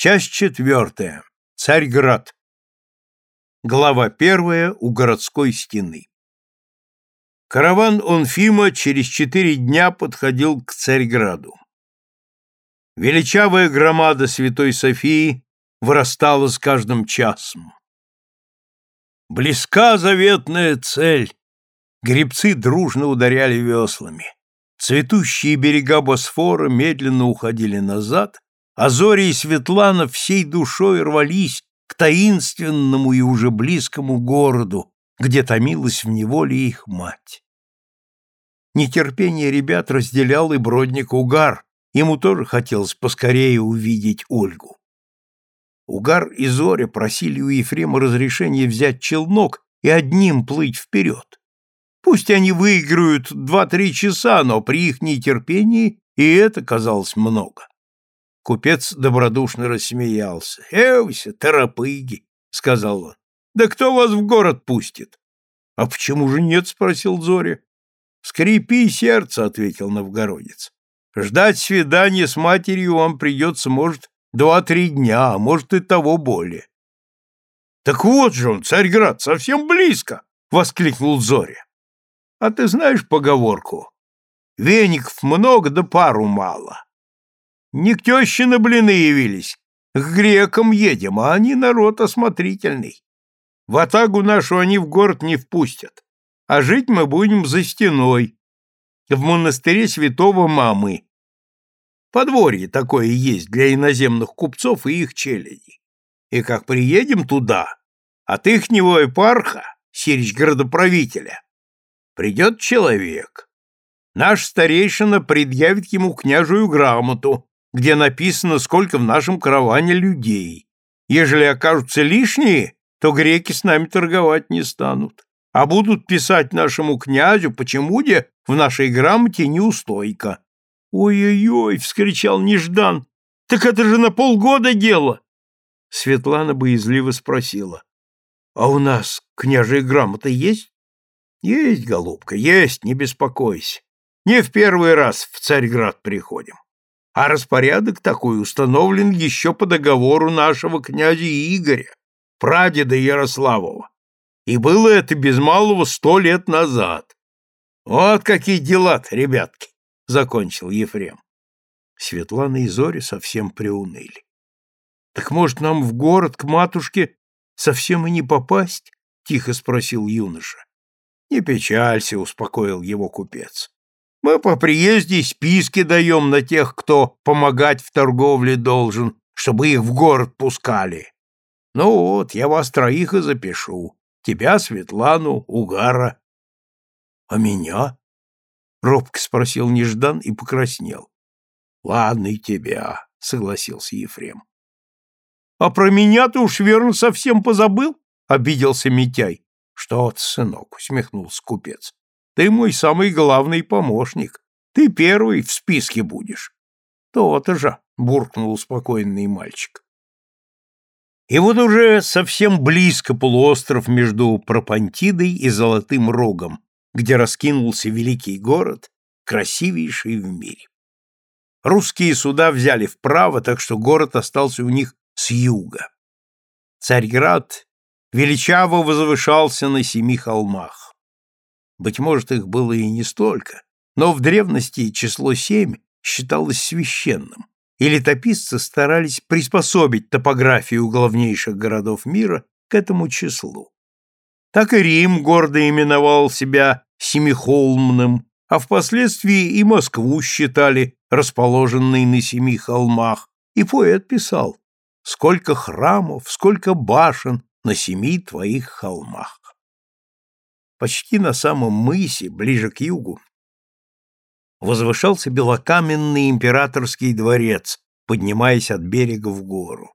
Часть четвертая. Царьград. Глава первая у городской стены. Караван Онфима через четыре дня подходил к Царьграду. Величавая громада Святой Софии вырастала с каждым часом. Близка заветная цель. Гребцы дружно ударяли веслами. Цветущие берега Босфора медленно уходили назад, а Зори и Светлана всей душой рвались к таинственному и уже близкому городу, где томилась в неволе их мать. Нетерпение ребят разделял и бродник Угар, ему тоже хотелось поскорее увидеть Ольгу. Угар и Зоря просили у Ефрема разрешения взять челнок и одним плыть вперед. Пусть они выиграют два-три часа, но при их нетерпении и это казалось много. Купец добродушно рассмеялся. «Эвся, торопыги!» — сказал он. «Да кто вас в город пустит?» «А почему же нет?» — спросил Зоря. «Скрипи сердце», — ответил новгородец. «Ждать свидания с матерью вам придется, может, два-три дня, а может и того более». «Так вот же он, Царьград, совсем близко!» — воскликнул Зоря. «А ты знаешь поговорку? Веников много, да пару мало. Не к теще на блины явились, к грекам едем, а они народ осмотрительный. В атагу нашу они в город не впустят, а жить мы будем за стеной, в монастыре святого Мамы. Подворье такое есть для иноземных купцов и их челяди. И как приедем туда, от ихнего епарха, сирич градоправителя, придет человек. Наш старейшина предъявит ему княжую грамоту, где написано, сколько в нашем караване людей. Ежели окажутся лишние, то греки с нами торговать не станут, а будут писать нашему князю, почему де в нашей грамоте неустойка. «Ой-ой-ой!» — вскричал Неждан. «Так это же на полгода дело!» Светлана боязливо спросила. «А у нас княжья грамота есть?» «Есть, голубка, есть, не беспокойся. Не в первый раз в Царьград приходим а распорядок такой установлен еще по договору нашего князя Игоря, прадеда Ярославова. И было это без малого сто лет назад. Вот какие дела ребятки, — закончил Ефрем. Светлана и Зоря совсем приуныли. — Так, может, нам в город к матушке совсем и не попасть? — тихо спросил юноша. — Не печалься, — успокоил его купец. Мы по приезде списки даем на тех, кто помогать в торговле должен, чтобы их в город пускали. Ну вот, я вас троих и запишу. Тебя, Светлану, Угара. — А меня? — робко спросил Неждан и покраснел. — Ладно, и тебя, — согласился Ефрем. — А про меня ты уж верно совсем позабыл? — обиделся Митяй. — Что ты, сынок, — усмехнулся купец. Ты мой самый главный помощник. Ты первый в списке будешь. То-то же, буркнул успокоенный мальчик. И вот уже совсем близко полуостров между Пропантидой и Золотым Рогом, где раскинулся великий город, красивейший в мире. Русские суда взяли вправо, так что город остался у них с юга. Царьград величаво возвышался на семи холмах. Быть может, их было и не столько, но в древности число семь считалось священным, и летописцы старались приспособить топографию главнейших городов мира к этому числу. Так и Рим гордо именовал себя Семихолмным, а впоследствии и Москву считали расположенной на семи холмах, и поэт писал «Сколько храмов, сколько башен на семи твоих холмах». Почти на самом мысе, ближе к югу, возвышался белокаменный императорский дворец, поднимаясь от берега в гору.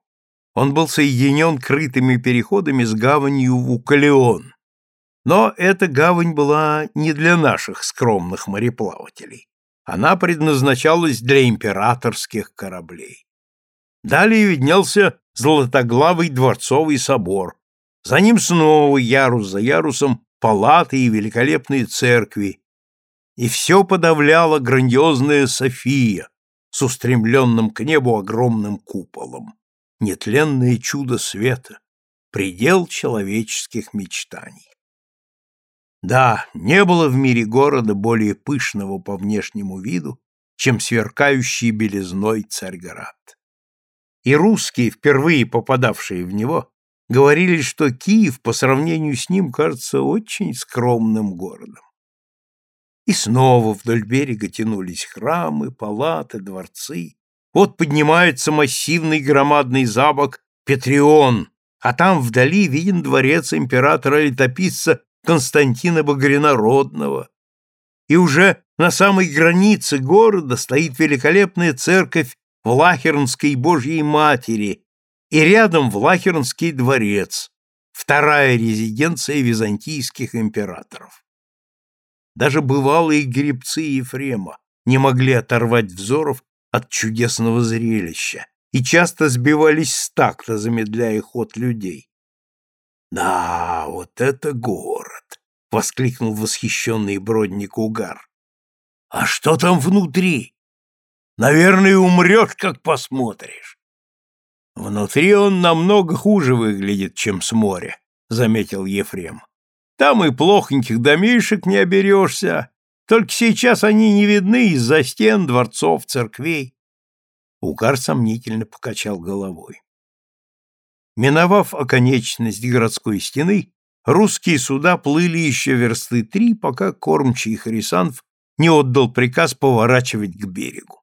Он был соединен крытыми переходами с гаванью в Укалеон. Но эта гавань была не для наших скромных мореплавателей. Она предназначалась для императорских кораблей. Далее виднелся золотоглавый дворцовый собор. За ним снова ярус за ярусом палаты и великолепные церкви, и все подавляла грандиозная София с устремленным к небу огромным куполом. нетленное чудо света, предел человеческих мечтаний. Да, не было в мире города более пышного по внешнему виду, чем сверкающий белизной Царьград. И русские, впервые попадавшие в него, говорили, что Киев по сравнению с ним кажется очень скромным городом. И снова вдоль берега тянулись храмы, палаты, дворцы. Вот поднимается массивный громадный замок Петрион, а там вдали виден дворец императора-летописца Константина Багрянародного. И уже на самой границе города стоит великолепная церковь Влахернской Божьей Матери и рядом Влахернский дворец, вторая резиденция византийских императоров. Даже бывалые гребцы Ефрема не могли оторвать взоров от чудесного зрелища и часто сбивались с такта, замедляя ход людей. «Да, вот это город!» — воскликнул восхищенный бродник Угар. «А что там внутри? Наверное, умрешь, как посмотришь». «Внутри он намного хуже выглядит, чем с моря», — заметил Ефрем. «Там и плохоньких домишек не оберешься, только сейчас они не видны из-за стен, дворцов, церквей». Угар сомнительно покачал головой. Миновав оконечность городской стены, русские суда плыли еще версты три, пока кормчий Харисанф не отдал приказ поворачивать к берегу.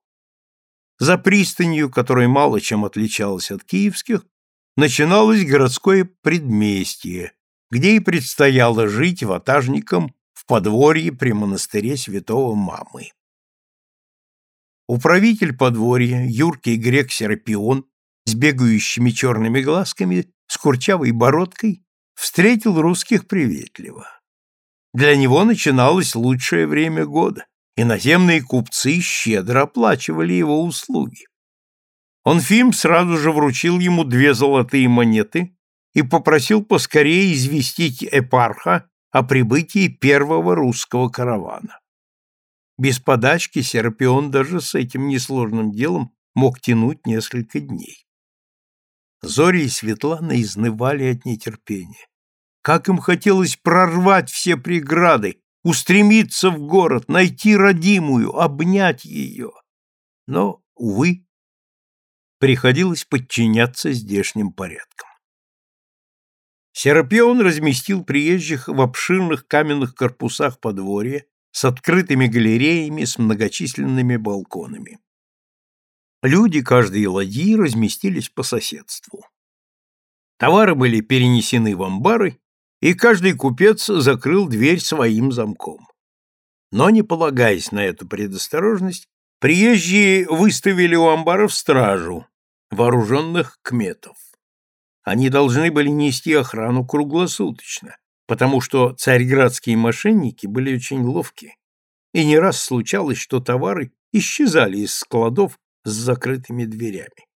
За пристанью, которая мало чем отличалась от киевских, начиналось городское предместье, где и предстояло жить ватажникам в подворье при монастыре святого Мамы. Управитель подворья, юркий грек Серапион, с бегающими черными глазками, с курчавой бородкой, встретил русских приветливо. Для него начиналось лучшее время года, и наземные купцы щедро оплачивали его услуги. Онфим сразу же вручил ему две золотые монеты и попросил поскорее известить эпарха о прибытии первого русского каравана. Без подачки Серапион даже с этим несложным делом мог тянуть несколько дней. Зори и Светлана изнывали от нетерпения. Как им хотелось прорвать все преграды, устремиться в город, найти родимую, обнять ее. Но, увы, приходилось подчиняться здешним порядкам. Серапион разместил приезжих в обширных каменных корпусах подворья с открытыми галереями с многочисленными балконами. Люди каждой ладьи разместились по соседству. Товары были перенесены в амбары, и каждый купец закрыл дверь своим замком. Но, не полагаясь на эту предосторожность, приезжие выставили у амбаров стражу, вооруженных кметов. Они должны были нести охрану круглосуточно, потому что царьградские мошенники были очень ловки, и не раз случалось, что товары исчезали из складов с закрытыми дверями.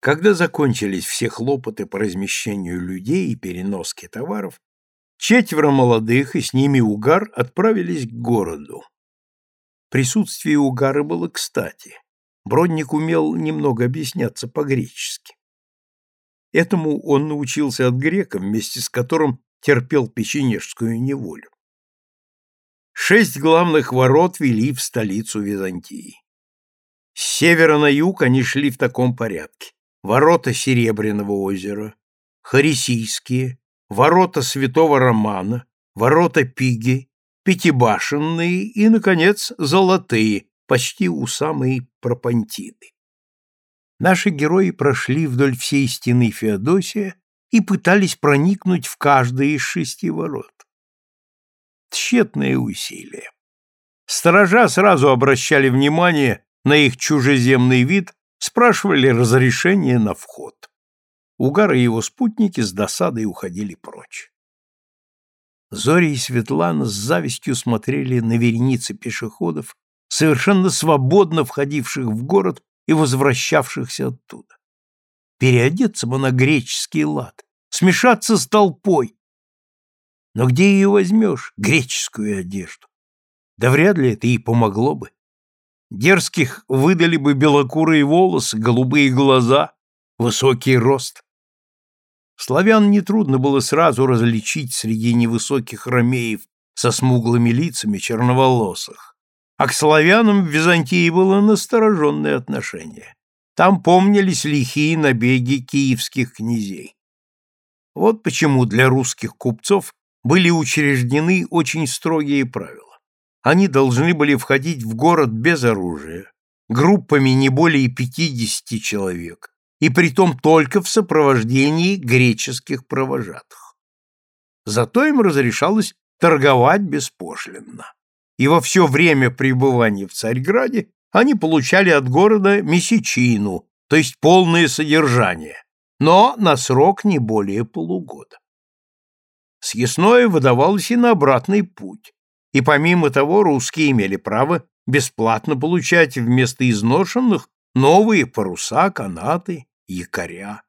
Когда закончились все хлопоты по размещению людей и переноске товаров, четверо молодых и с ними Угар отправились к городу. Присутствие Угара было кстати. Бродник умел немного объясняться по-гречески. Этому он научился от грека, вместе с которым терпел печенежскую неволю. Шесть главных ворот вели в столицу Византии. С севера на юг они шли в таком порядке. Ворота Серебряного озера, Харисийские, ворота Святого Романа, ворота Пиги, Пятибашенные и, наконец, Золотые, почти у самой Пропантины. Наши герои прошли вдоль всей стены Феодосия и пытались проникнуть в каждое из шести ворот. Тщетные усилия. Сторожа сразу обращали внимание на их чужеземный вид спрашивали разрешение на вход. Угар и его спутники с досадой уходили прочь. Зори и Светлана с завистью смотрели на вереницы пешеходов, совершенно свободно входивших в город и возвращавшихся оттуда. Переодеться бы на греческий лад, смешаться с толпой. Но где ее возьмешь, греческую одежду? Да вряд ли это и помогло бы. Дерзких выдали бы белокурые волосы, голубые глаза, высокий рост. Славян нетрудно было сразу различить среди невысоких ромеев со смуглыми лицами черноволосых. А к славянам в Византии было настороженное отношение. Там помнились лихие набеги киевских князей. Вот почему для русских купцов были учреждены очень строгие правила. Они должны были входить в город без оружия, группами не более 50 человек, и притом только в сопровождении греческих провожатых. Зато им разрешалось торговать беспошлинно. И во все время пребывания в Царьграде они получали от города месячину, то есть полное содержание, но на срок не более полугода. Съестное выдавалось и на обратный путь, и помимо того русские имели право бесплатно получать вместо изношенных новые паруса, канаты, якоря.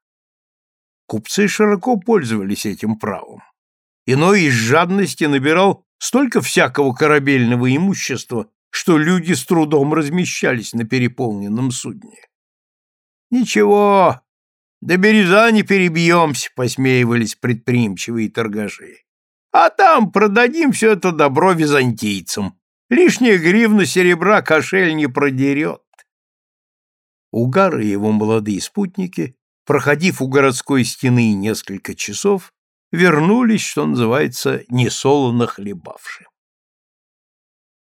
Купцы широко пользовались этим правом. Иной из жадности набирал столько всякого корабельного имущества, что люди с трудом размещались на переполненном судне. «Ничего, до Березани перебьемся», — посмеивались предприимчивые торгаши. «А там продадим все это добро византийцам. Лишняя гривна серебра кошель не продерет». Угар и его молодые спутники, проходив у городской стены несколько часов, вернулись, что называется, несолоно хлебавши.